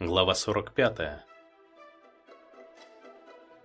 Глава 45.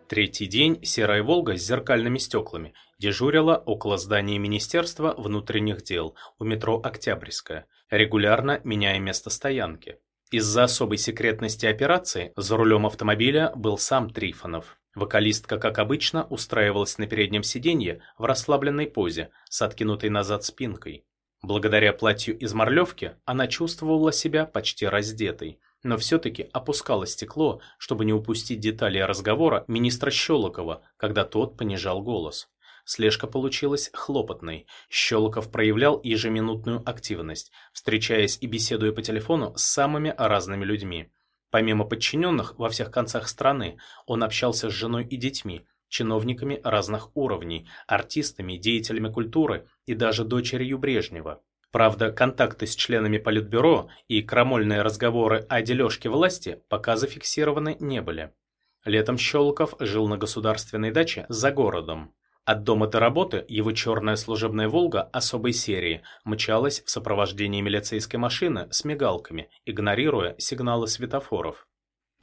Третий день серая «Волга» с зеркальными стеклами дежурила около здания Министерства внутренних дел у метро Октябрьская, регулярно меняя место стоянки. Из-за особой секретности операции за рулем автомобиля был сам Трифонов. Вокалистка, как обычно, устраивалась на переднем сиденье в расслабленной позе с откинутой назад спинкой. Благодаря платью из морлевки она чувствовала себя почти раздетой – но все-таки опускало стекло, чтобы не упустить детали разговора министра Щелокова, когда тот понижал голос. Слежка получилась хлопотной. Щелоков проявлял ежеминутную активность, встречаясь и беседуя по телефону с самыми разными людьми. Помимо подчиненных во всех концах страны, он общался с женой и детьми, чиновниками разных уровней, артистами, деятелями культуры и даже дочерью Брежнева. Правда, контакты с членами Политбюро и крамольные разговоры о дележке власти пока зафиксированы не были. Летом Щелоков жил на государственной даче за городом. От дома до работы его черная служебная «Волга» особой серии мчалась в сопровождении милицейской машины с мигалками, игнорируя сигналы светофоров.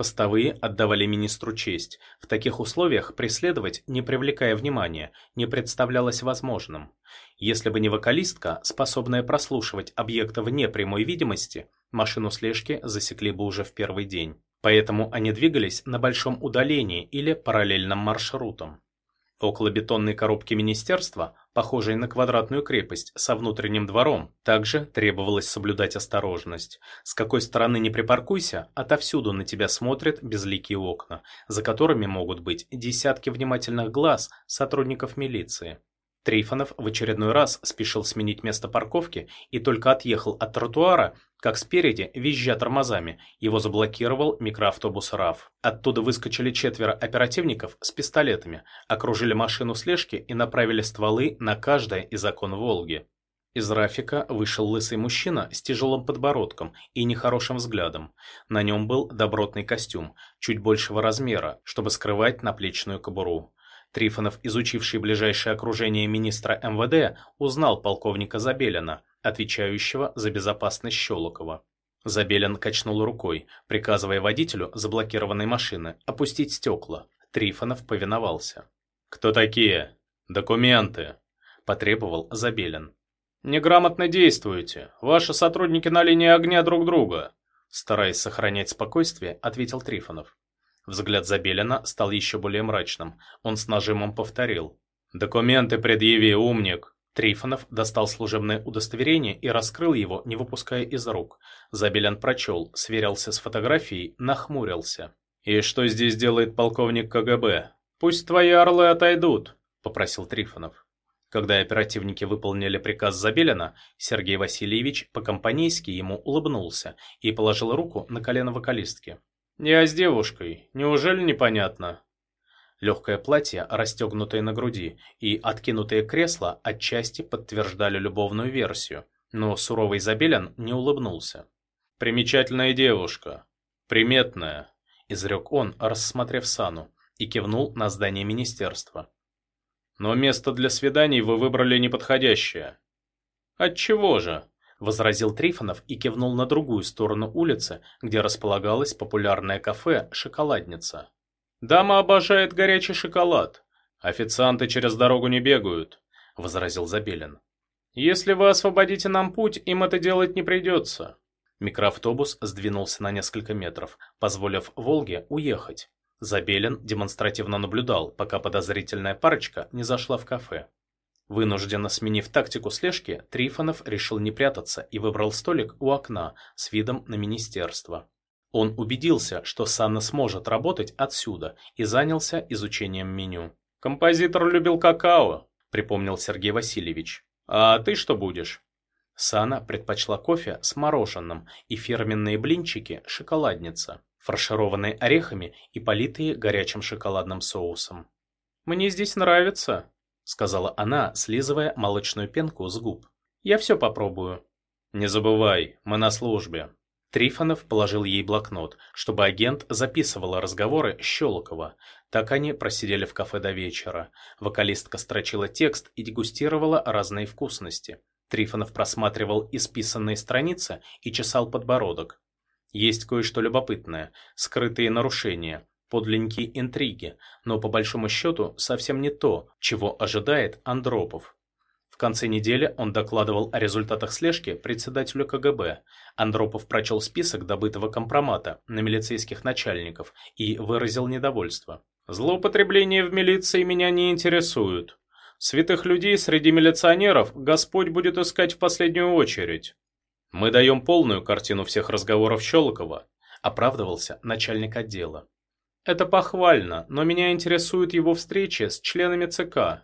Постовые отдавали министру честь. В таких условиях преследовать, не привлекая внимания, не представлялось возможным. Если бы не вокалистка, способная прослушивать объекты вне прямой видимости, машину слежки засекли бы уже в первый день. Поэтому они двигались на большом удалении или параллельным маршрутом. Около бетонной коробки министерства, похожей на квадратную крепость со внутренним двором, также требовалось соблюдать осторожность. С какой стороны не припаркуйся, отовсюду на тебя смотрят безликие окна, за которыми могут быть десятки внимательных глаз сотрудников милиции. Трифонов в очередной раз спешил сменить место парковки и только отъехал от тротуара, как спереди, визжа тормозами, его заблокировал микроавтобус РАФ. Оттуда выскочили четверо оперативников с пистолетами, окружили машину слежки и направили стволы на каждое из окон «Волги». Из Рафика вышел лысый мужчина с тяжелым подбородком и нехорошим взглядом. На нем был добротный костюм, чуть большего размера, чтобы скрывать наплечную кобуру. Трифонов, изучивший ближайшее окружение министра МВД, узнал полковника Забелина, отвечающего за безопасность Щелокова. Забелин качнул рукой, приказывая водителю заблокированной машины опустить стекла. Трифонов повиновался. «Кто такие?» «Документы», – потребовал Забелин. «Неграмотно действуете. Ваши сотрудники на линии огня друг друга», – стараясь сохранять спокойствие, ответил Трифонов. Взгляд Забелина стал еще более мрачным. Он с нажимом повторил. «Документы предъяви, умник!» Трифонов достал служебное удостоверение и раскрыл его, не выпуская из рук. Забелин прочел, сверился с фотографией, нахмурился. «И что здесь делает полковник КГБ? Пусть твои орлы отойдут», — попросил Трифонов. Когда оперативники выполнили приказ Забелина, Сергей Васильевич по-компанейски ему улыбнулся и положил руку на колено вокалистки. «Я с девушкой. Неужели непонятно?» Легкое платье, расстегнутое на груди, и откинутое кресло отчасти подтверждали любовную версию, но суровый Забелин не улыбнулся. «Примечательная девушка. Приметная», — изрек он, рассмотрев Сану, и кивнул на здание министерства. «Но место для свиданий вы выбрали неподходящее». «Отчего же?» Возразил Трифонов и кивнул на другую сторону улицы, где располагалось популярное кафе «Шоколадница». «Дама обожает горячий шоколад. Официанты через дорогу не бегают», — возразил Забелин. «Если вы освободите нам путь, им это делать не придется». Микроавтобус сдвинулся на несколько метров, позволив «Волге» уехать. Забелин демонстративно наблюдал, пока подозрительная парочка не зашла в кафе. Вынужденно сменив тактику слежки, Трифонов решил не прятаться и выбрал столик у окна с видом на министерство. Он убедился, что Санна сможет работать отсюда и занялся изучением меню. «Композитор любил какао», — припомнил Сергей Васильевич. «А ты что будешь?» Сана предпочла кофе с мороженым и фирменные блинчики «Шоколадница», фаршированные орехами и политые горячим шоколадным соусом. «Мне здесь нравится», сказала она, слизывая молочную пенку с губ. «Я все попробую». «Не забывай, мы на службе». Трифонов положил ей блокнот, чтобы агент записывал разговоры Щелокова. Так они просидели в кафе до вечера. Вокалистка строчила текст и дегустировала разные вкусности. Трифонов просматривал исписанные страницы и чесал подбородок. Есть кое-что любопытное, скрытые нарушения, подлинники интриги, но по большому счету совсем не то, чего ожидает Андропов. В конце недели он докладывал о результатах слежки председателю КГБ. Андропов прочел список добытого компромата на милицейских начальников и выразил недовольство. «Злоупотребления в милиции меня не интересуют. Святых людей среди милиционеров Господь будет искать в последнюю очередь. Мы даем полную картину всех разговоров Щелокова, оправдывался начальник отдела. Это похвально, но меня интересует его встречи с членами ЦК.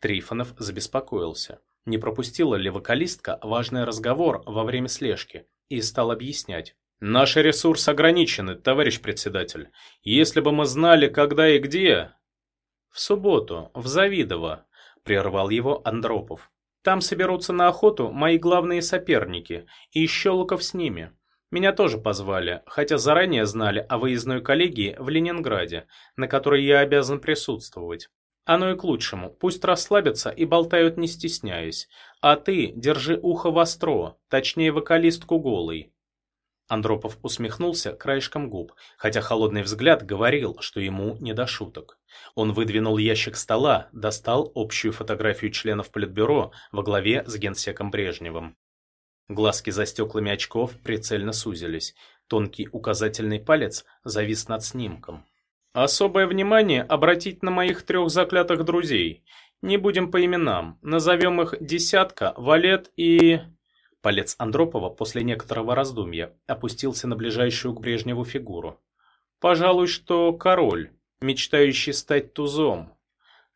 Трифонов забеспокоился. Не пропустила ли вокалистка важный разговор во время слежки и стал объяснять. «Наши ресурсы ограничены, товарищ председатель. Если бы мы знали, когда и где...» «В субботу, в Завидово прервал его Андропов. Там соберутся на охоту мои главные соперники, и Щелоков с ними. Меня тоже позвали, хотя заранее знали о выездной коллегии в Ленинграде, на которой я обязан присутствовать. Оно и к лучшему, пусть расслабятся и болтают не стесняясь. А ты держи ухо востро, точнее вокалистку голый. Андропов усмехнулся краешком губ, хотя холодный взгляд говорил, что ему не до шуток. Он выдвинул ящик стола, достал общую фотографию членов Политбюро во главе с генсеком Брежневым. Глазки за стеклами очков прицельно сузились. Тонкий указательный палец завис над снимком. «Особое внимание обратить на моих трех заклятых друзей. Не будем по именам. Назовем их Десятка, Валет и...» Палец Андропова после некоторого раздумья опустился на ближайшую к Брежневу фигуру. «Пожалуй, что король, мечтающий стать тузом.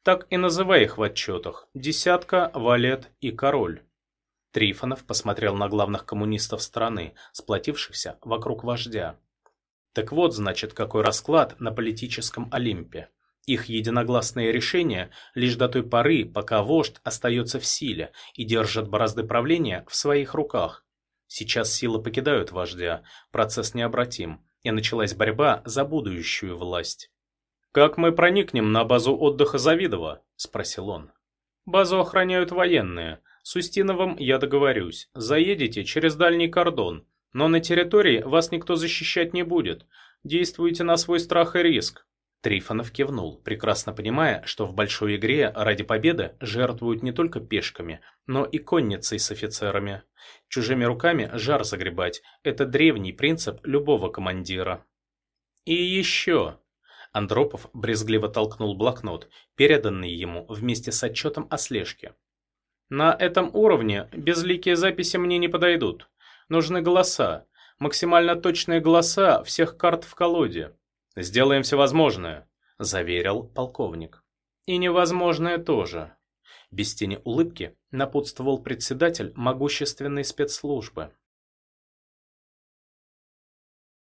Так и называй их в отчетах. Десятка, валет и король». Трифонов посмотрел на главных коммунистов страны, сплотившихся вокруг вождя. Так вот, значит, какой расклад на политическом Олимпе. Их единогласное решение лишь до той поры, пока вождь остается в силе и держит бразды правления в своих руках. Сейчас силы покидают вождя, процесс необратим, и началась борьба за будущую власть. «Как мы проникнем на базу отдыха Завидова?» – спросил он. «Базу охраняют военные. С Устиновым я договорюсь. Заедете через дальний кордон. Но на территории вас никто защищать не будет. Действуйте на свой страх и риск. Трифонов кивнул, прекрасно понимая, что в большой игре ради победы жертвуют не только пешками, но и конницей с офицерами. Чужими руками жар загребать – это древний принцип любого командира. И еще. Андропов брезгливо толкнул блокнот, переданный ему вместе с отчетом о слежке. На этом уровне безликие записи мне не подойдут. Нужны голоса, максимально точные голоса всех карт в колоде. «Сделаем все возможное», – заверил полковник. «И невозможное тоже», – без тени улыбки напутствовал председатель могущественной спецслужбы.